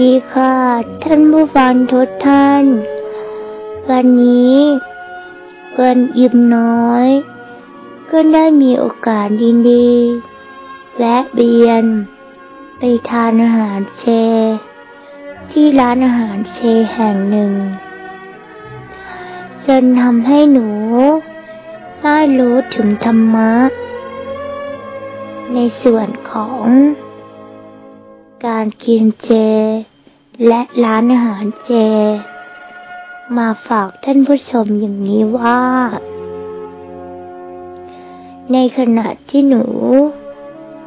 ดีค่ะ ท่านผู้ฟังทุกท่าน วันนี้เกินอิ่มน้อย ก็ได้มีโอกาสดีๆแวะเบียน ไปทานอาหารเช ที่ร้านอาหารเชแห่งหนึ่ง จนทำให้หนูได้รู้ถึงธรรมะ ในส่วนของ การกินเจ และร้านอาหารเจ มาฝากท่านผู้ชมอย่างนี้ว่า ในขณะที่หนู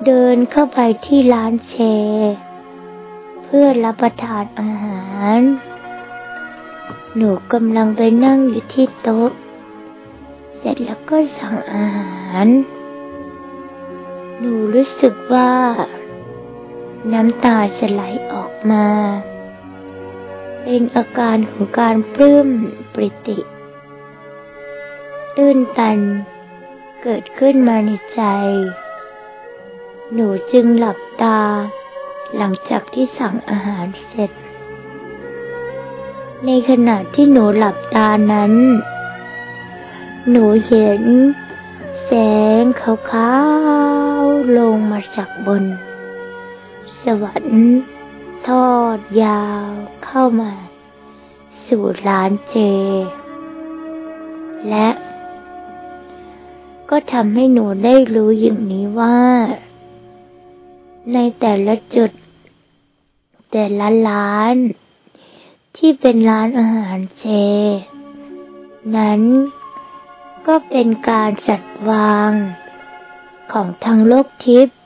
เดินเข้าไปที่ร้านเชเพื่อรับประทานอาหาร หนูกำลังไปนั่งอยู่ที่โต๊ะ เสร็จแล้วก็สั่งอาหาร หนูรู้สึกว่า น้ำตาจะไหลออกมา เป็นอาการของการปลื้มปริติ ตื้นตัน เกิดขึ้นมาในใจ หนูจึงหลับตา หลังจากที่สั่งอาหารเสร็จ ในขณะที่หนูหลับตานั้น หนูเห็นแสงขาวๆลงมาจากบน สวรรค์ทอดยาวเข้ามา สู่ร้านเจ และ ก็ทำให้หนูได้รู้อย่างนี้ว่า ในแต่ละจุด แต่ละร้าน ที่เป็นร้านอาหารเจ นั้นก็เป็นการจัดวางของทางโลกทิพย์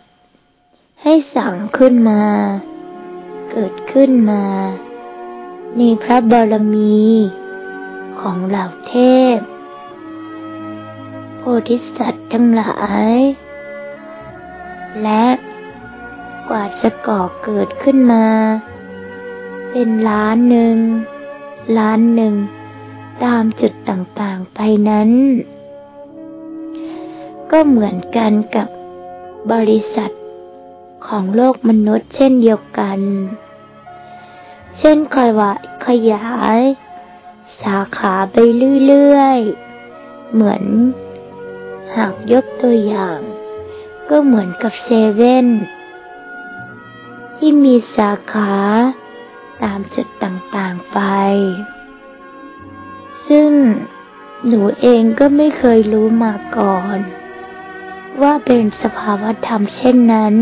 ให้สั่งขึ้นมา เกิดขึ้นมา ในพระบารมีของเหล่าเทพ โพธิสัตว์ทั้งหลาย และกว่าจะก่อเกิดขึ้นมา เป็นล้านหนึ่ง ล้านหนึ่ง ตามจุดต่างๆไปนั้น ก็เหมือนกันกับบริษัท ของโลกมนุษย์เช่นเดียวกัน เช่นคอยว่าขยาย สาขาไปเรื่อยๆ เหมือน หากยกตัวอย่าง ก็เหมือนกับเซเว่นที่มีสาขาตามจุดต่างๆไป ซึ่งหนูเองก็ไม่เคยรู้มาก่อน ว่าเป็นสภาวธรรมเช่นนั้น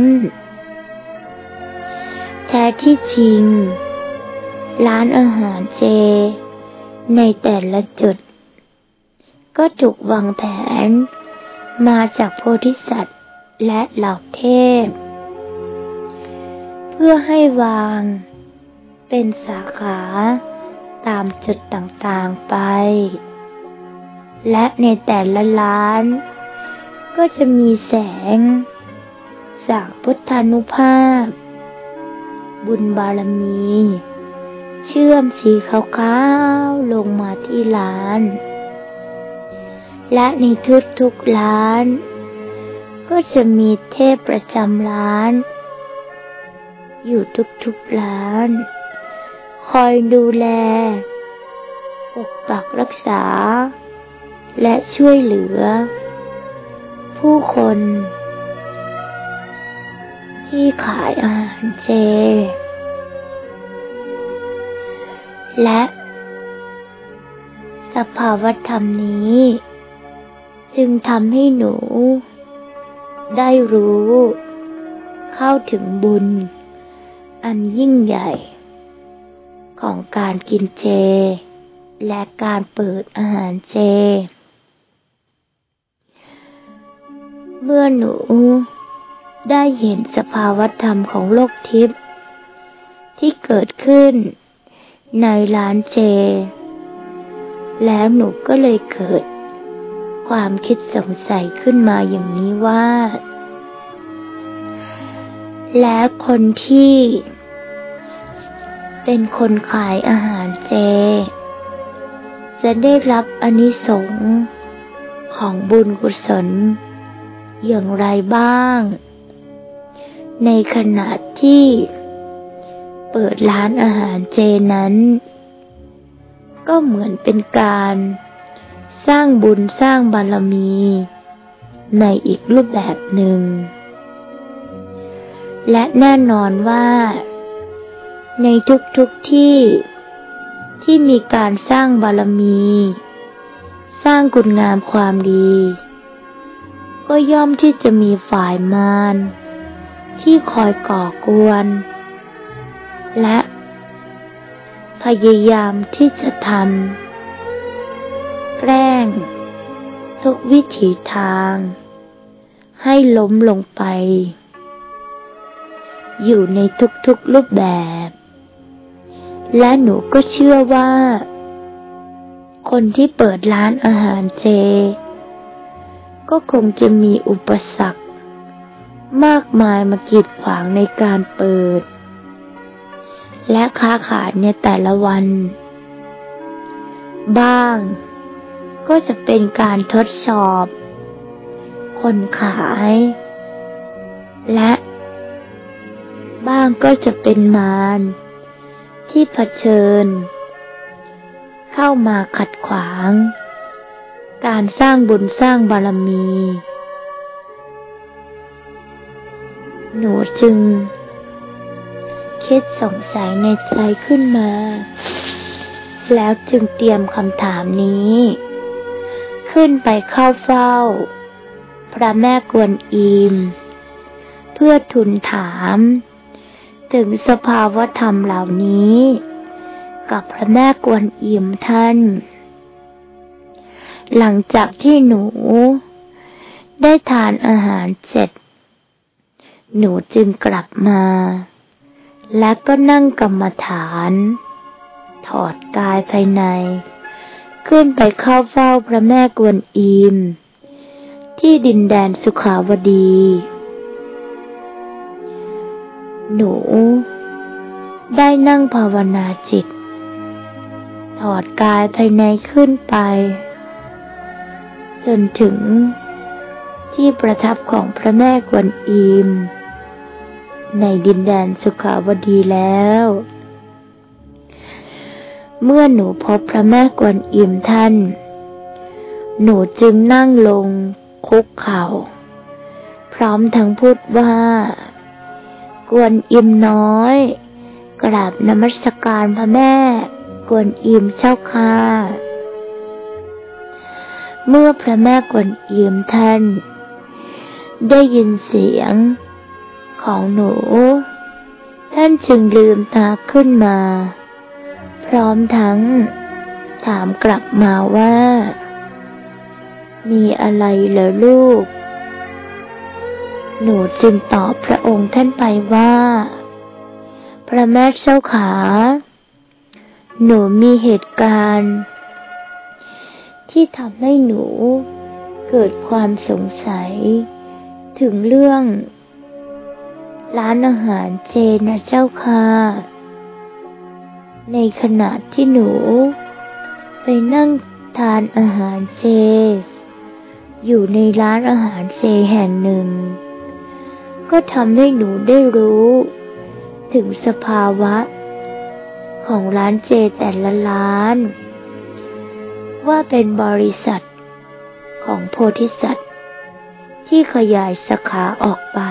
แท้ที่จริง ร้านอาหารเจ ในแต่ละจุด ก็ถูกวางแผน มาจากโพธิสัตว์และเหล่าเทพ เพื่อให้วาง เป็นสาขาตามจุดต่างๆไป และในแต่ละร้าน ก็จะมีแสง จากพุทธานุภาพ บุญบารมี เชื่อมสีขาวๆลงมาที่ร้าน และในทุกๆร้าน ก็จะมีเทพประจำร้าน อยู่ทุกๆร้าน คอยดูแลปกปักรักษา และช่วยเหลือ ผู้คน ที่ขายอาหารเจ และสภาวธรรมนี้ จึงทำให้หนู ได้รู้ เข้าถึงบุญ อันยิ่งใหญ่ ของการกินเจ และการเปิดอาหารเจ เมื่อหนู ได้เห็นสภาวธรรมของโลกทิพย์ที่เกิดขึ้น ในร้านเจ แล้วหนูก็เลยเกิด ความคิดสงสัยขึ้นมาอย่างนี้ว่า แล้วคนที่ เป็นคนขายอาหารเจ จะได้รับอนิสงส์ของบุญกุศลอย่างไรบ้าง ในขณะที่เปิดร้านอาหารเจนั้น ก็เหมือนเป็นการ สร้างบุญสร้างบารมี ในอีกรูปแบบหนึ่ง และแน่นอนว่า ในทุกๆทที่ที่มีการสร้างบารมี สร้างคุณงามความดี ก็ย่อมที่จะมีฝ่ายมาร ที่คอยก่อกวน และพยายามที่จะทำแกล้ง ทุกวิถีทาง ให้ล้มลงไป อยู่ในทุกๆรูปแบบ และหนูก็เชื่อว่า คนที่เปิดร้านอาหารเจ ก็คงจะมีอุปสรรค มากมายมากีดขวางในการเปิด และค้าขายในแต่ละวัน บ้าง ก็จะเป็นการทดสอบ คนขาย และบ้างก็จะเป็นมารที่เผชิญ เข้ามาขัดขวาง การสร้างบุญสร้างบารมี หนูจึง คิดสงสัยในใจขึ้นมา แล้วจึงเตรียมคำถามนี้ ขึ้นไปเข้าเฝ้า พระแม่กวนอิม เพื่อทุนถาม ถึงสภาวธรรมเหล่านี้ กับพระแม่กวนอิมท่าน หลังจากที่หนูได้ทานอาหารเสร็จ หนูจึงกลับมา และก็นั่งกรรมฐาน ถอดกายภายใน ขึ้นไปเข้าเฝ้าพระแม่กวนอิม ที่ดินแดนสุขาวดี หนู ได้นั่งภาวนาจิต ถอดกายภายในขึ้นไป จนถึงที่ประทับของพระแม่กวนอิม ในดินแดนสุขาวดีแล้ว เมื่อหนูพบพระแม่กวนอิมท่าน หนูจึงนั่งลงคุกเขา่า พร้อมทั้งพูดว่า กวนอิมน้อย กราบนมัสการพระแม่ กวนอิมเจ้าค่ะเมื่อพระแม่กวนอิมท่าน ได้ยินเสียง ของหนู ท่านจึงลืมตาขึ้นมา พร้อมทั้ง ถามกลับมาว่า มีอะไรเหรอลูก หนูจึงตอบพระองค์ท่านไปว่า พระแม่เจ้าขา หนูมีเหตุการณ์ ที่ทำให้หนูเกิดความสงสัย ถึงเรื่อง ร้านอาหารเจนะเจ้าค่ะ ในขณะที่หนู ไปนั่งทานอาหารเจ อยู่ในร้านอาหารเจแห่งหนึ่ง ก็ทำให้หนูได้รู้ ถึงสภาวะ ของร้านเจแต่ละร้าน ว่าเป็นบริษัทของโพธิสัตว์ ที่ขยายสาขาออกไป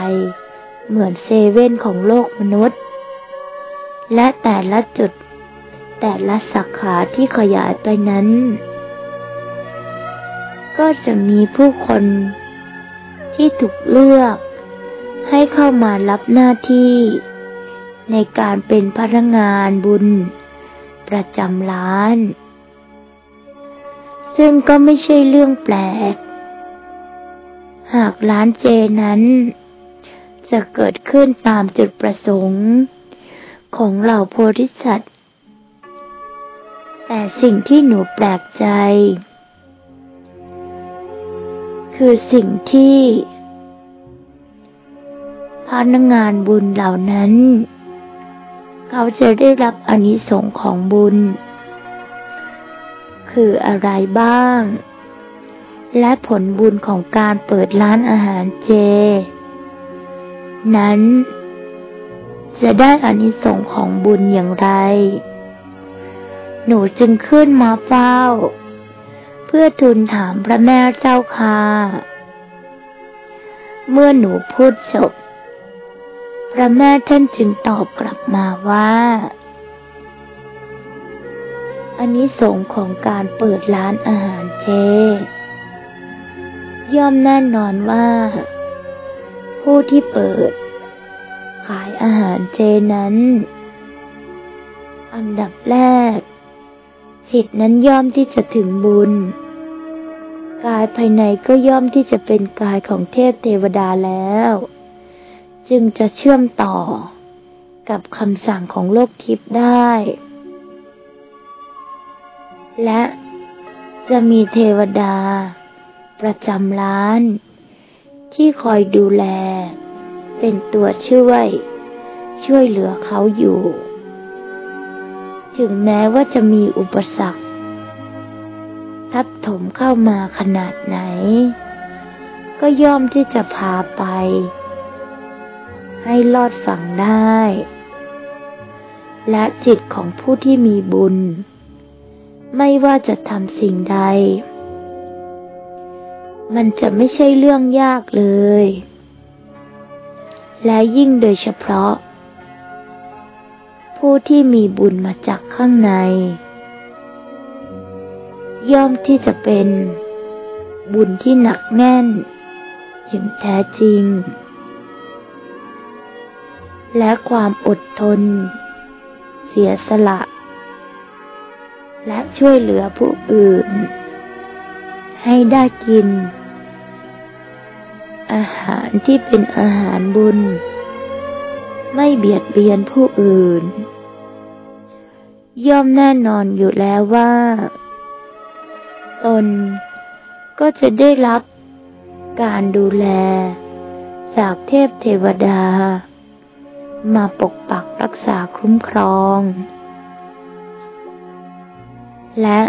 เหมือนเซเว่นของโลกมนุษย์ และแต่ละจุด แต่ละสาขาที่ขยายไปนั้น ก็จะมีผู้คนที่ถูกเลือก ให้เข้ามารับหน้าที่ ในการเป็นพนักงานบุญ ประจำร้าน ซึ่งก็ไม่ใช่เรื่องแปลก หากร้านเจนั้น จะเกิดขึ้นตามจุดประสงค์ ของเหล่าโพธิสัตว์ แต่สิ่งที่หนูแปลกใจ คือสิ่งที่พนักงานบุญเหล่านั้น เขาจะได้รับอนิสงค์ของบุญ คืออะไรบ้าง และผลบุญของการเปิดร้านอาหารเจ นั้น จะได้อานิสงส์ของบุญอย่างไร หนูจึงขึ้นมาเฝ้า เพื่อทูลถามพระแม่เจ้าค่ะ เมื่อหนูพูดจบ พระแม่ท่านจึงตอบกลับมาว่าอันนี้สงของการเปิดร้านอาหารเจ ย่อมแน่นอนว่า ผู้ที่เปิด ขายอาหารเจนั้น อันดับแรก จิตนั้นย่อมที่จะถึงบุญ กายภายในก็ย่อมที่จะเป็นกายของเทพเทวดาแล้ว จึงจะเชื่อมต่อกับคำสั่งของโลกทิพย์ได้ และจะมีเทวดา ประจำร้าน ที่คอยดูแล เป็นตัวช่วย ช่วยเหลือเขาอยู่ ถึงแม้ว่าจะมีอุปสรรค ทับถมเข้ามาขนาดไหน ก็ย่อมที่จะพาไป ให้ลอดฝั่งได้ และจิตของผู้ที่มีบุญ ไม่ว่าจะทำสิ่งใด มันจะไม่ใช่เรื่องยากเลย และยิ่งโดยเฉพาะ ผู้ที่มีบุญมาจากข้างใน ย่อมที่จะเป็นบุญที่หนักแน่น อย่างแท้จริง และความอดทน เสียสละ และช่วยเหลือผู้อื่น ให้ได้กิน อาหารที่เป็นอาหารบุญ ไม่เบียดเบียนผู้อื่น ย่อมแน่นอนอยู่แล้วว่า ตนก็จะได้รับการดูแล จากเทพเทวดา มาปกปักรักษาคุ้มครอง และ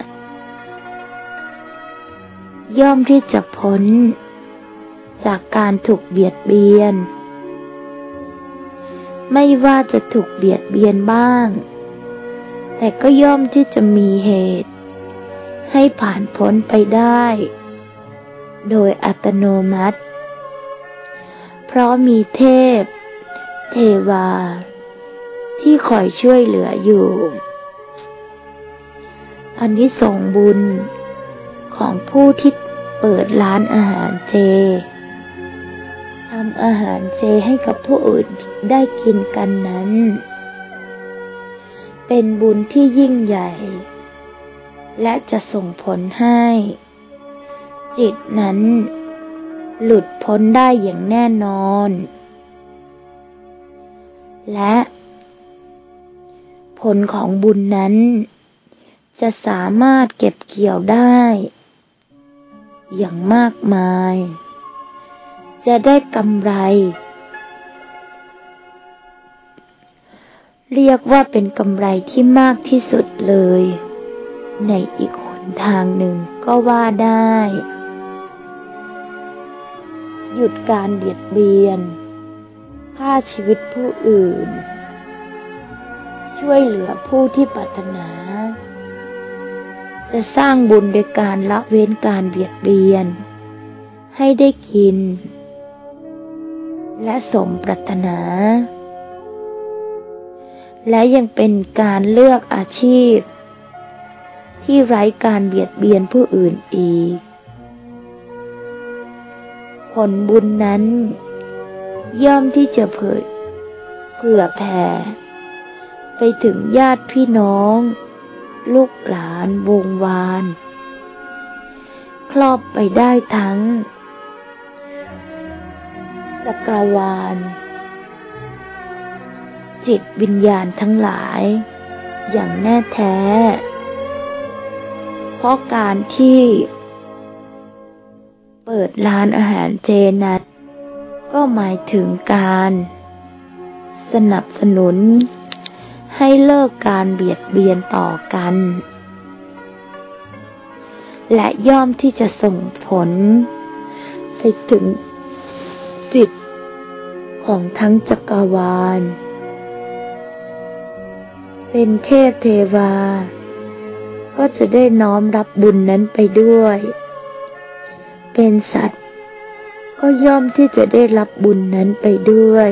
ย่อมที่จะพ้น จากการถูกเบียดเบียน ไม่ว่าจะถูกเบียดเบียนบ้าง แต่ก็ย่อมที่จะมีเหตุ ให้ผ่านพ้นไปได้ โดยอัตโนมัติ เพราะมีเทพ เทวา ที่คอยช่วยเหลืออยู่ อันนี้ส่งบุญของผู้ที่เปิดร้านอาหารเจ ทำอาหารเจให้กับผู้อื่นได้กินกันนั้น เป็นบุญที่ยิ่งใหญ่ และจะส่งผลให้ จิตนั้น หลุดพ้นได้อย่างแน่นอน และ ผลของบุญนั้น จะสามารถเก็บเกี่ยวได้ อย่างมากมาย จะได้กำไร เรียกว่าเป็นกำไรที่มากที่สุดเลย ในอีกหนทางหนึ่งก็ว่าได้ หยุดการเบียดเบียนฆ่าชีวิตผู้อื่น ช่วยเหลือผู้ที่ปรารถนา จะสร้างบุญโดยการละเว้นการเบียดเบียน ให้ได้กิน และสมปรารถนา และยังเป็นการเลือกอาชีพ ที่ไร้การเบียดเบียนผู้อื่นอีก ผลบุญนั้น ย่อมที่จะเผยเผื่อแผ่ ไปถึงญาติพี่น้อง ลูกหลานวงวาน ครอบไปได้ทั้ง จักรวาล จิตวิญญาณทั้งหลาย อย่างแน่แท้ เพราะการที่เปิดร้านอาหารเจนัดก็หมายถึงการ สนับสนุน ให้เลิกการเบียดเบียนต่อกัน และย่อมที่จะส่งผลไปถึง ของทั้งจักรวาล เป็นเทพเทวา ก็จะได้น้อมรับบุญนั้นไปด้วย เป็นสัตว์ ก็ย่อมที่จะได้รับบุญนั้นไปด้วย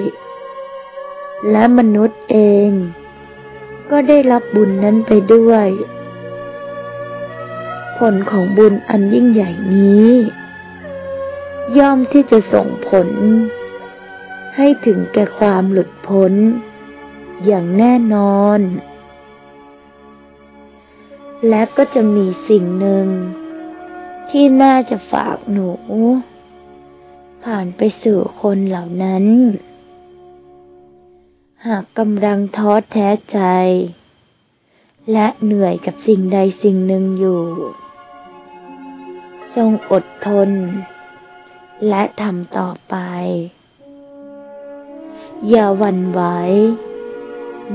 และมนุษย์เอง ก็ได้รับบุญนั้นไปด้วย ผลของบุญอันยิ่งใหญ่นี้ย่อมที่จะส่งผล ให้ถึงแก่ความหลุดพ้น อย่างแน่นอน และก็จะมีสิ่งหนึ่ง ที่แม่จะฝากหนู ผ่านไปสู่คนเหล่านั้น หากกำลังท้อแท้ใจ และเหนื่อยกับสิ่งใดสิ่งหนึ่งอยู่ จงอดทน และทำต่อไป อย่าหวั่นไหว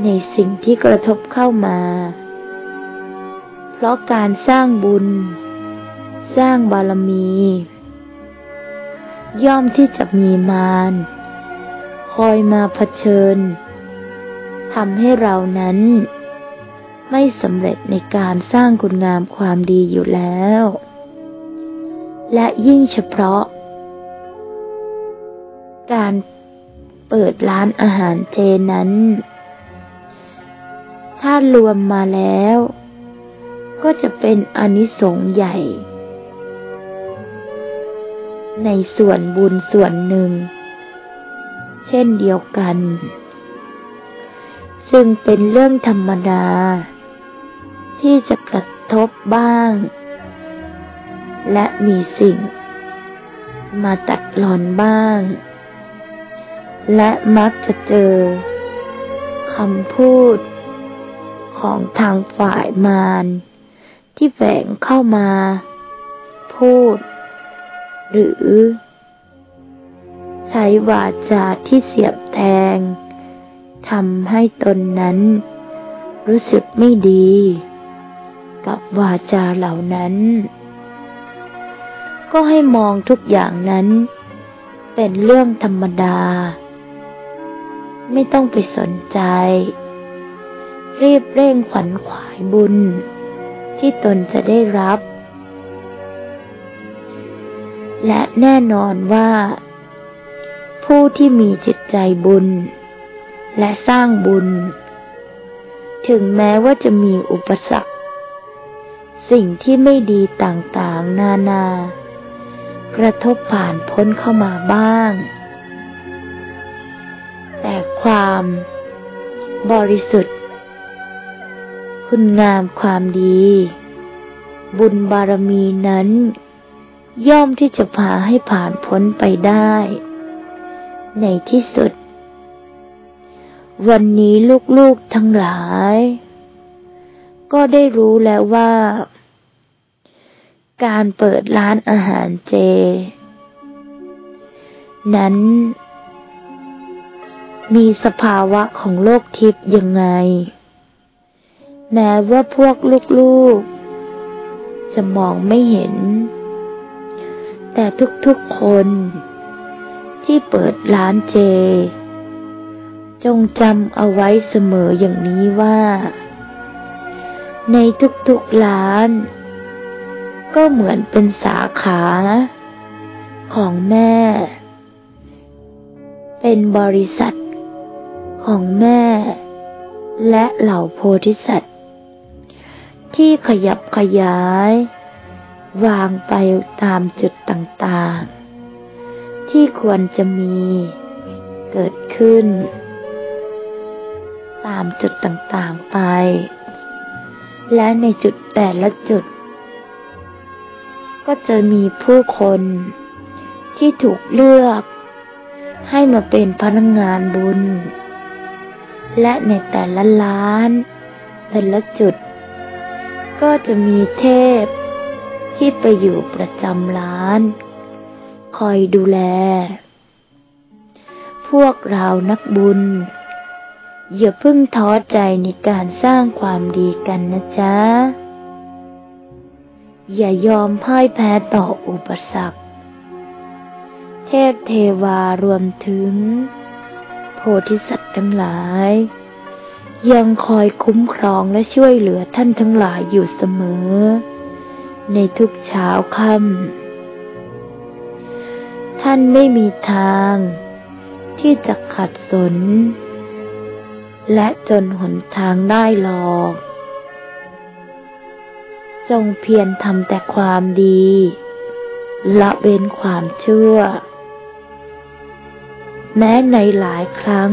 ในสิ่งที่กระทบเข้ามา เพราะการสร้างบุญ สร้างบารมี ย่อมที่จะมีมารคอยมาเผชิญทำให้เรานั้น ไม่สำเร็จในการสร้างคุณงามความดีอยู่แล้ว และยิ่งเฉพาะ การ เปิดร้านอาหารเจนั้น ถ้ารวมมาแล้ว ก็จะเป็นอนิสงส์ใหญ่ ในส่วนบุญส่วนหนึ่ง เช่นเดียวกัน ซึ่งเป็นเรื่องธรรมดา ที่จะกระทบบ้าง และมีสิ่งมาตัดหลอนบ้าง และมักจะเจอคำพูดของทางฝ่ายมารที่แฝงเข้ามา พูด หรือ ใช้วาจาที่เสียบแทงทำให้ตนนั้น รู้สึกไม่ดี กับวาจาเหล่านั้น ก็ให้มองทุกอย่างนั้น เป็นเรื่องธรรมดา ไม่ต้องไปสนใจ รีบเร่งขวัญขวายบุญ ที่ตนจะได้รับ และแน่นอนว่า ผู้ที่มีจิตใจบุญ และสร้างบุญ ถึงแม้ว่าจะมีอุปสรรค สิ่งที่ไม่ดีต่างๆ นานา กระทบผ่านพ้นเข้ามาบ้าง แต่ความ บริสุทธิ์ คุณงามความดี บุญบารมีนั้น ย่อมที่จะพาให้ผ่านพ้นไปได้ ในที่สุด วันนี้ลูกๆทั้งหลาย ก็ได้รู้แล้วว่า การเปิดร้านอาหารเจ นั้น มีสภาวะของโลกทิพย์ยังไง แม้ว่าพวกลูกๆ จะมองไม่เห็น แต่ทุกๆคน ที่เปิดร้านเจ จงจำเอาไว้เสมออย่างนี้ว่า ในทุกๆร้าน ก็เหมือนเป็นสาขา ของแม่เป็นบริษัท ของแม่ และเหล่าโพธิสัตว์ ที่ขยับขยาย วางไปตามจุดต่างๆ ที่ควรจะมีเกิดขึ้น ตามจุดต่างๆไป และในจุดแต่ละจุด ก็จะมีผู้คนที่ถูกเลือกให้มาเป็นพนักงงานบุญ และในแต่ละล้าน แต่ละจุด ก็จะมีเทพ ที่ไปอยู่ประจำร้าน คอยดูแล พวกเรานักบุญ อย่าเพิ่งท้อใจในการสร้างความดีกันนะจ๊ะ อย่ายอมพ่ายแพ้ต่ออุปสรรค เทพเทวารวมถึง ธิสัตว์ทั้งหลาย ยังคอยคุ้มครองและช่วยเหลือท่านทั้งหลายอยู่เสมอ ในทุกเช้าค่ำท่านไม่มีทาง ที่จะขัดสน และจนหนทางได้หรอก จงเพียรทำแต่ความดี ละเว้นความชั่ว แม้ในหลายครั้ง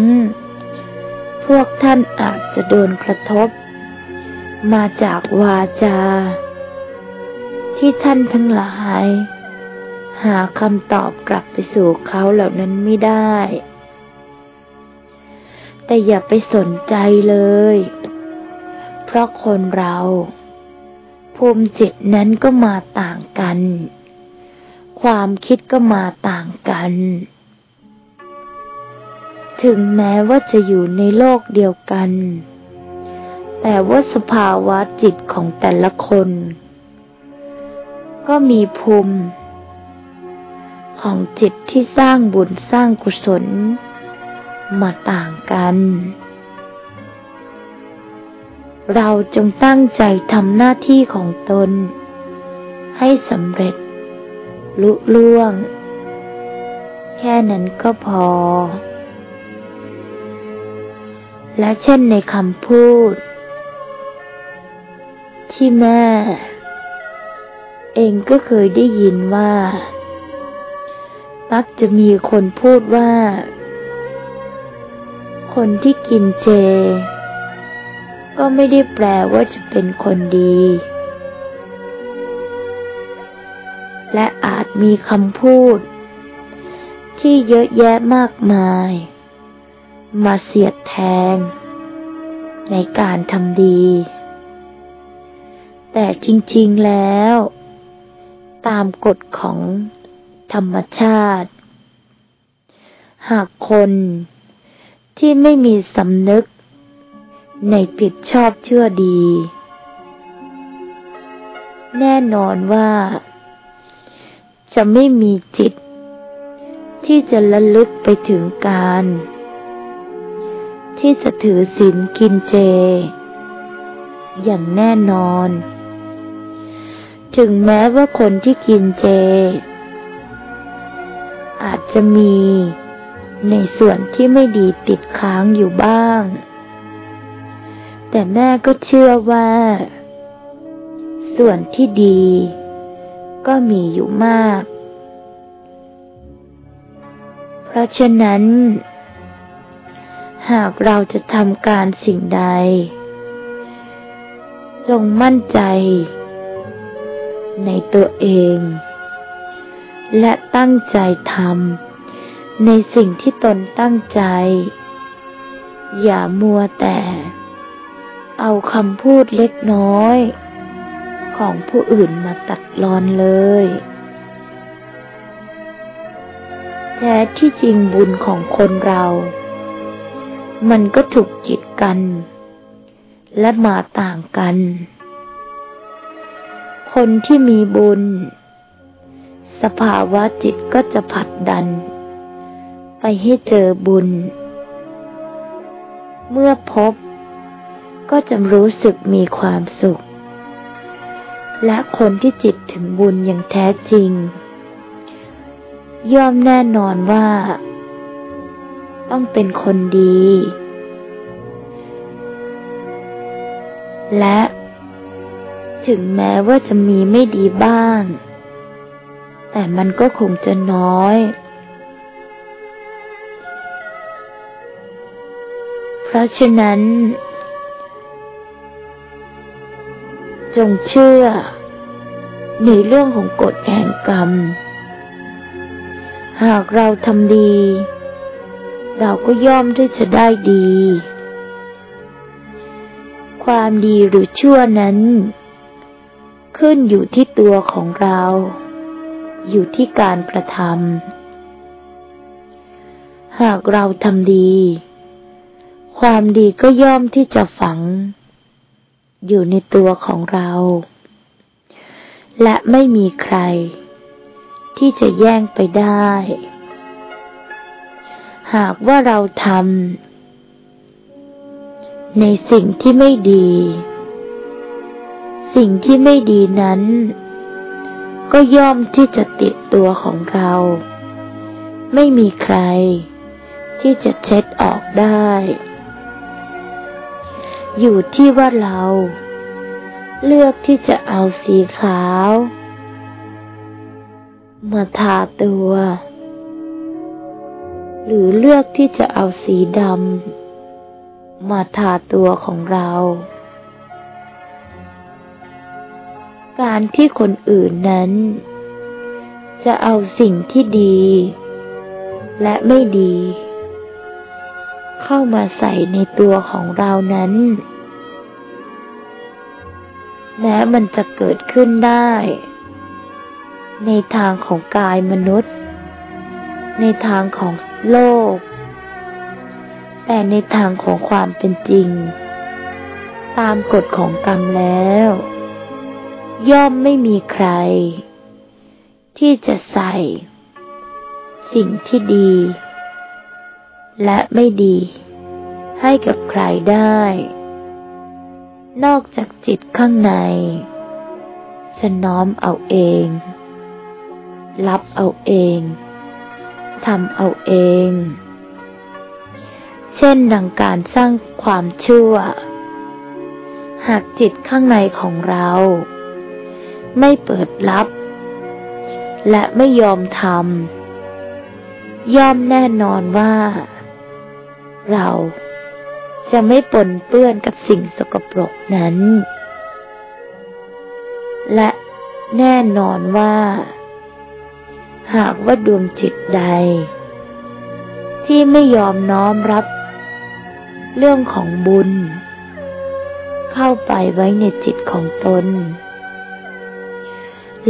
พวกท่านอาจจะโดนกระทบ มาจากวาจา ที่ท่านทั้งหลาย หาคำตอบกลับไปสู่เขาเหล่านั้นไม่ได้ แต่อย่าไปสนใจเลย เพราะคนเรา ภูมิจิตนั้นก็มาต่างกัน ความคิดก็มาต่างกัน ถึงแม้ว่าจะอยู่ในโลกเดียวกัน แต่ว่าสภาวะจิตของแต่ละคน ก็มีภูมิ ของจิตที่สร้างบุญสร้างกุศล มาต่างกัน เราจงตั้งใจทำหน้าที่ของตน ให้สำเร็จ ลุล่วง แค่นั้นก็พอ และเช่นในคำพูด ที่แม่ เองก็เคยได้ยินว่ามักจะมีคนพูดว่า คนที่กินเจ ก็ไม่ได้แปลว่าจะเป็นคนดี และอาจมีคำพูด ที่เยอะแยะมากมาย มาเสียดแทง ในการทำดี แต่จริง ๆ แล้ว ตามกฎของธรรมชาติ หากคนที่ไม่มีสำนึก ในผิดชอบเชื่อดี แน่นอนว่า จะไม่มีจิต ที่จะระลึกไปถึงการ ที่จะถือศีลกินเจ อย่างแน่นอน ถึงแม้ว่าคนที่กินเจ อาจจะมีในส่วนที่ไม่ดีติดค้างอยู่บ้าง แต่แม่ก็เชื่อว่า ส่วนที่ดี ก็มีอยู่มาก เพราะฉะนั้น หากเราจะทำการสิ่งใด จงมั่นใจ ในตัวเอง และตั้งใจทำในสิ่งที่ตนตั้งใจ อย่ามัวแต่ เอาคำพูดเล็กน้อย ของผู้อื่นมาตัดรอนเลยแท้ที่จริงบุญของคนเรา มันก็ถูกจิตกัน และมาต่างกัน คนที่มีบุญ สภาวะจิตก็จะผัดดัน ไปให้เจอบุญ เมื่อพบ ก็จะรู้สึกมีความสุข และคนที่จิตถึงบุญอย่างแท้จริง ย่อมแน่นอนว่า ต้องเป็นคนดี และถึงแม้ว่าจะมีไม่ดีบ้าง แต่มันก็คงจะน้อย เพราะฉะนั้น จงเชื่อ ในเรื่องของกฎแห่งกรรม หากเราทำดี เราก็ย่อมที่จะได้ดี ความดีหรือชั่วนั้น ขึ้นอยู่ที่ตัวของเรา อยู่ที่การกระทำหากเราทำดี ความดีก็ย่อมที่จะฝัง อยู่ในตัวของเรา และไม่มีใครที่จะแย่งไปได้ หากว่าเราทำในสิ่งที่ไม่ดี สิ่งที่ไม่ดีนั้น ก็ย่อมที่จะติดตัวของเรา ไม่มีใคร ที่จะเช็ดออกได้ อยู่ที่ว่าเรา เลือกที่จะเอาสีขาว มาทาตัว หรือเลือกที่จะเอาสีดำมาทาตัวของเรา การที่คนอื่นนั้น จะเอาสิ่งที่ดี และไม่ดี เข้ามาใส่ในตัวของเรานั้น แม้มันจะเกิดขึ้นได้ ในทางของกายมนุษย์ ในทางของ โลก แต่ในทางของความเป็นจริง ตามกฎของกรรมแล้ว ย่อมไม่มีใคร ที่จะใส่ สิ่งที่ดี และไม่ดี ให้กับใครได้ นอกจากจิตข้างใน จะน้อมเอาเอง รับเอาเอง ทำเอาเอง เช่นดังการสร้างความชั่วหากจิตข้างในของเรา ไม่เปิดรับ และไม่ยอมทำย่อมแน่นอนว่า เราจะไม่ปนเปื้อนกับสิ่งสกปรกนั้น และแน่นอนว่า หากว่าดวงจิตใด ที่ไม่ยอมน้อมรับ เรื่องของบุญ เข้าไปไว้ในจิตของตน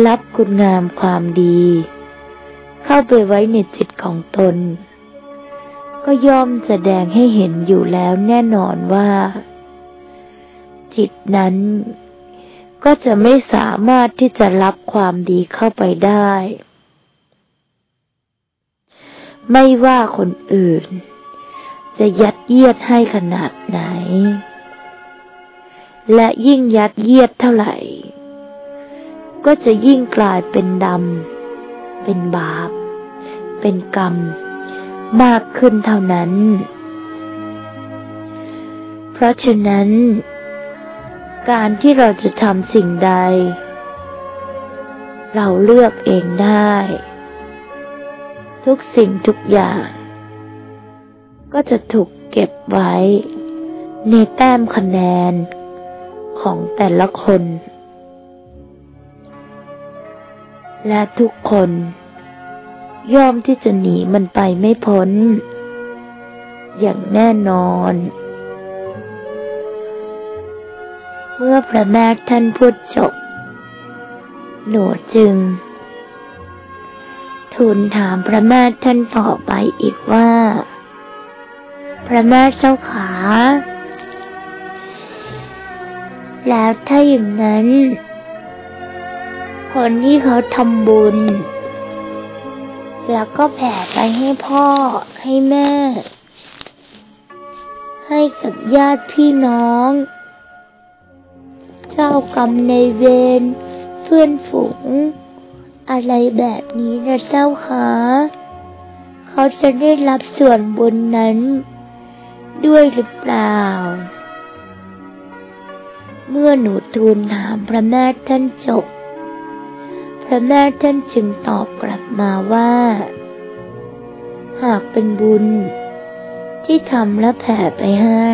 รับคุณงามความดี เข้าไปไว้ในจิตของตน ก็ย่อมแสดงให้เห็นอยู่แล้วแน่นอนว่า จิตนั้นก็จะไม่สามารถที่จะรับความดีเข้าไปได้ ไม่ว่าคนอื่น จะยัดเยียดให้ขนาดไหน และยิ่งยัดเยียดเท่าไหร่ ก็จะยิ่งกลายเป็นดำ เป็นบาป เป็นกรรม มากขึ้นเท่านั้น เพราะฉะนั้น การที่เราจะทำสิ่งใด เราเลือกเองได้ ทุกสิ่งทุกอย่าง ก็จะถูกเก็บไว้ ในแต้มคะแนนของแต่ละคน และทุกคน ย่อมที่จะหนีมันไปไม่พ้น อย่างแน่นอน เมื่อพระแม่ท่านพูดจบ หนูจึง ทูลถามพระแม่ท่านต่อไปอีกว่า พระแม่เจ้าขา แล้วถ้าอย่างนั้น คนที่เขาทำบุญ แล้วก็แผ่ไปให้พ่อให้แม่ ให้กับญาติพี่น้อง เจ้ากรรมในเวรเพื่อนฝูง อะไรแบบนี้นะเจ้าคะเขาจะได้รับส่วนบุญนั้น ด้วยหรือเปล่า เมื่อหนูทูลถามพระแม่ท่านจบ พระแม่ท่านจึงตอบกลับมาว่า หากเป็นบุญ ที่ทำและแผ่ไปให้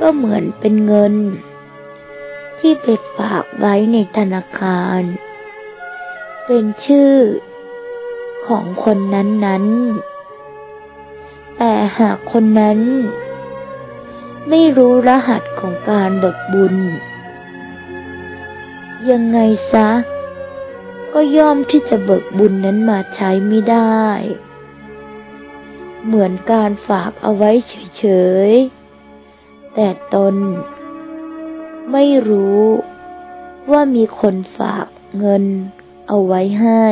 ก็เหมือนเป็นเงินที่ไปฝากไว้ในธนาคาร เป็นชื่อของคนนั้นๆ แต่หากคนนั้น ไม่รู้รหัสของการเบิกบุญ ยังไงซะ ก็ย่อมที่จะเบิกบุญนั้นมาใช้ไม่ได้ เหมือนการฝากเอาไว้เฉยๆ แต่ตน ไม่รู้ว่ามีคนฝากเงิน เอาไว้ให้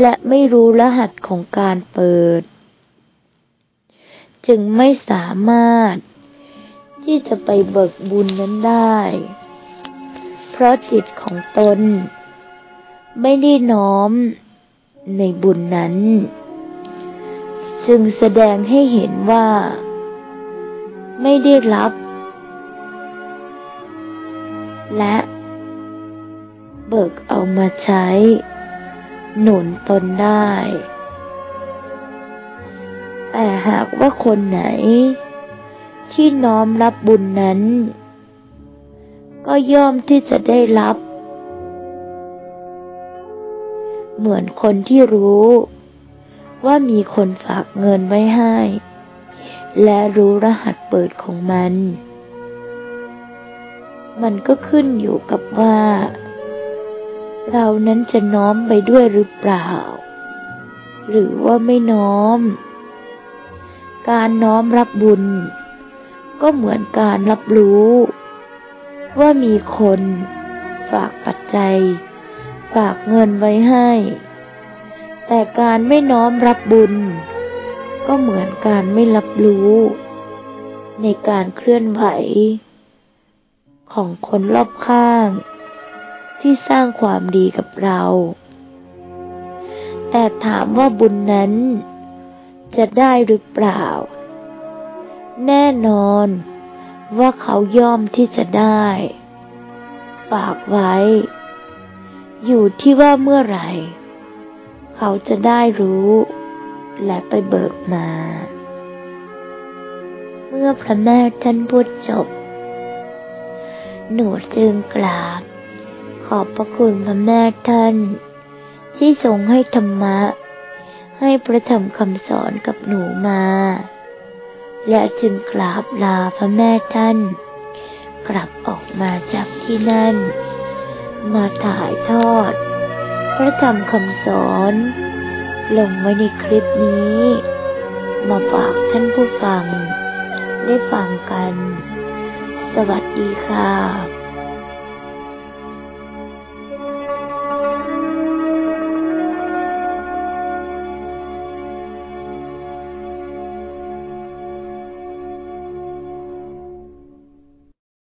และไม่รู้รหัสของการเปิด จึงไม่สามารถ ที่จะไปเบิกบุญนั้นได้ เพราะจิตของตน ไม่ได้น้อมในบุญนั้น จึงแสดงให้เห็นว่า ไม่ได้รับ และ เบิกเอามาใช้ หนุนตนได้ แต่หากว่าคนไหน ที่น้อมรับบุญนั้น ก็ย่อมที่จะได้รับ เหมือนคนที่รู้ ว่ามีคนฝากเงินไว้ให้ และรู้รหัสเปิดของมันมันก็ขึ้นอยู่กับว่า เรานั้นจะน้อมไปด้วยหรือเปล่า หรือว่าไม่น้อม การน้อมรับบุญ ก็เหมือนการรับรู้ ว่ามีคน ฝากปัจจัย ฝากเงินไว้ให้ แต่การไม่น้อมรับบุญ ก็เหมือนการไม่รับรู้ ในการเคลื่อนไหว ของคนรอบข้าง ที่สร้างความดีกับเรา แต่ถามว่าบุญนั้น จะได้หรือเปล่า แน่นอนว่าเขาย่อมที่จะได้ ฝากไว้ อยู่ที่ว่าเมื่อไหร่ เขาจะได้รู้ และไปเบิกมา เมื่อพระแม่ท่านพูดจบ หนูจึงกราบ ขอบพระคุณพระแม่ท่าน ที่ทรงให้ธรรมะ ให้ประธรรมคำสอนกับหนูมา และจึงกราบลาพระแม่ท่าน กลับออกมาจากที่นั่น มาถ่ายทอด พระธรรมคำสอน ลงไว้ในคลิปนี้ มาฝากท่านผู้ฟัง ได้ฟังกัน สวัสดีค่ะ